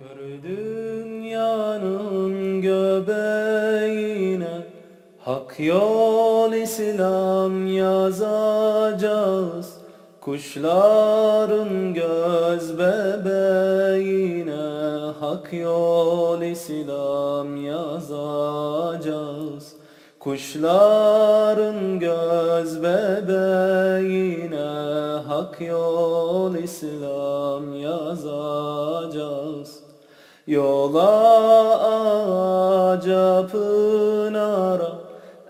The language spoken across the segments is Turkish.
Kör dünyanın göbeğine Hak yol İslam yazacağız Kuşların göz bebeğine Hak yol İslam yazacağız Kuşların göz bebeğine Hak yol İslam yazacağız Yola ağaca pınara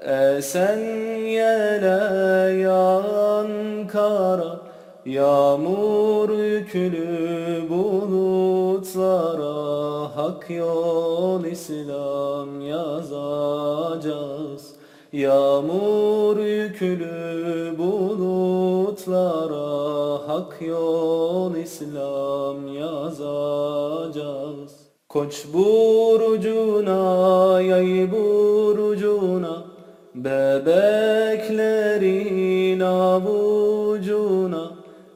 Esen yele yağan kara. Yağmur yüklü bulutlara Hak yol İslam yazacağız. Yağmur yüklü bulutlara Hak yol İslam yazacağız Koç burcuna yay burcuna Bebeklerin avucuna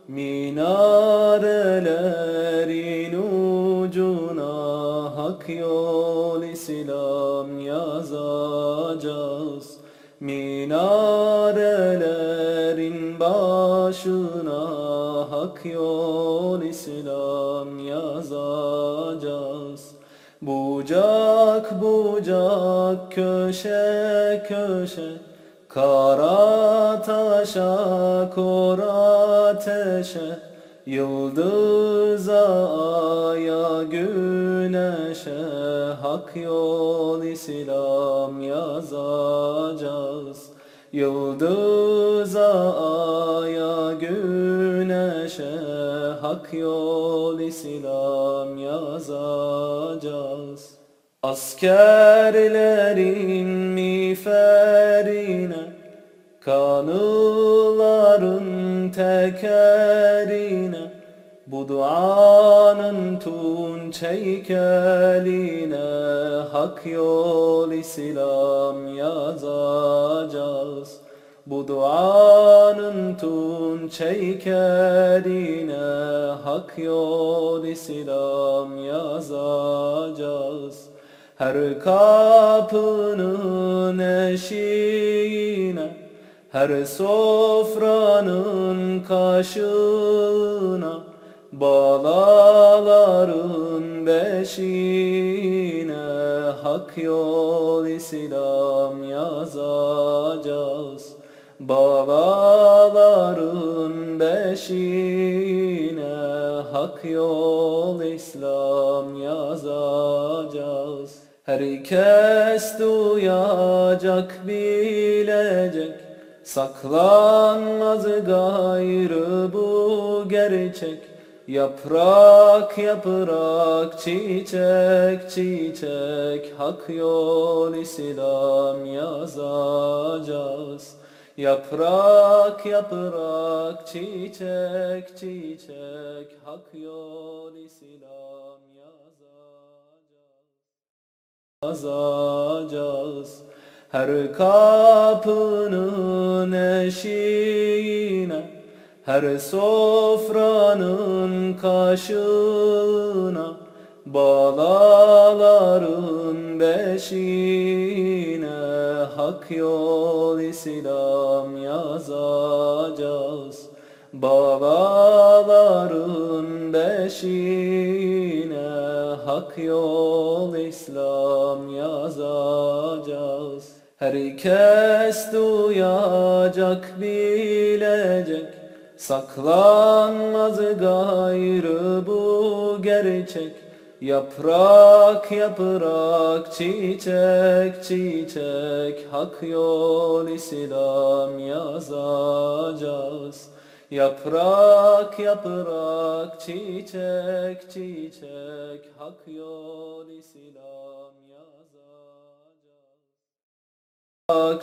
Minarelerin ucuna Hak yol İslam yazacağız. Minarelerin başına Hak yol İslam yazacağız Bucak bucak köşe köşe. Kara taşa kor ateşe Yıldıza aya güneşe. Hak yol İslam yazacağız. Yıldıza aya güneşe. Hak yol İslam yazacağız. Askerlerin miğferine Kanıların tekerine Bu duanın tunç heykeline Hak yol İslam yazacağız. Bu duanın tunç heykeline Hak yol İslam yazacağız. Her kapının eşiğine Her sofranın kaşığına Balaların beşiğine Hak yol İslam yazacağız. Balaların beşiğine Hak yol İslam yazacağız. Herkes duyacak bilecek. Saklanmaz gayrı bu gerçek. Yaprak yaprak çiçek çiçek. Hak yol İslam yazacağız Yaprak yaprak çiçek çiçek Hak yol İslam yazacağız yazacağız. Her kapının eşiğine Her sofranın kaşığına Balaların beşiğine Hak yol İslam yazacağız. Balaların beşiğine Hak yol İslam yazacağız. Herkes duyacak bilecek. Saklanmaz gayrı bu gerçek Yaprak yaprak çiçek çiçek Hak yol İslam yazacağız. Yaprak yaprak çiçek çiçek Hak yol İslam yazacağız.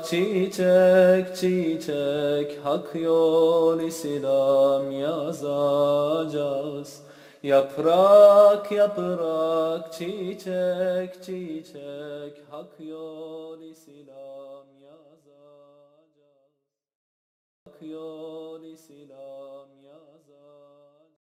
Çiçek çiçek Hak yol İslam yazacağız Yaprak yaprak çiçek çiçek Hak yol İslam yazacağız. Hak yol İslam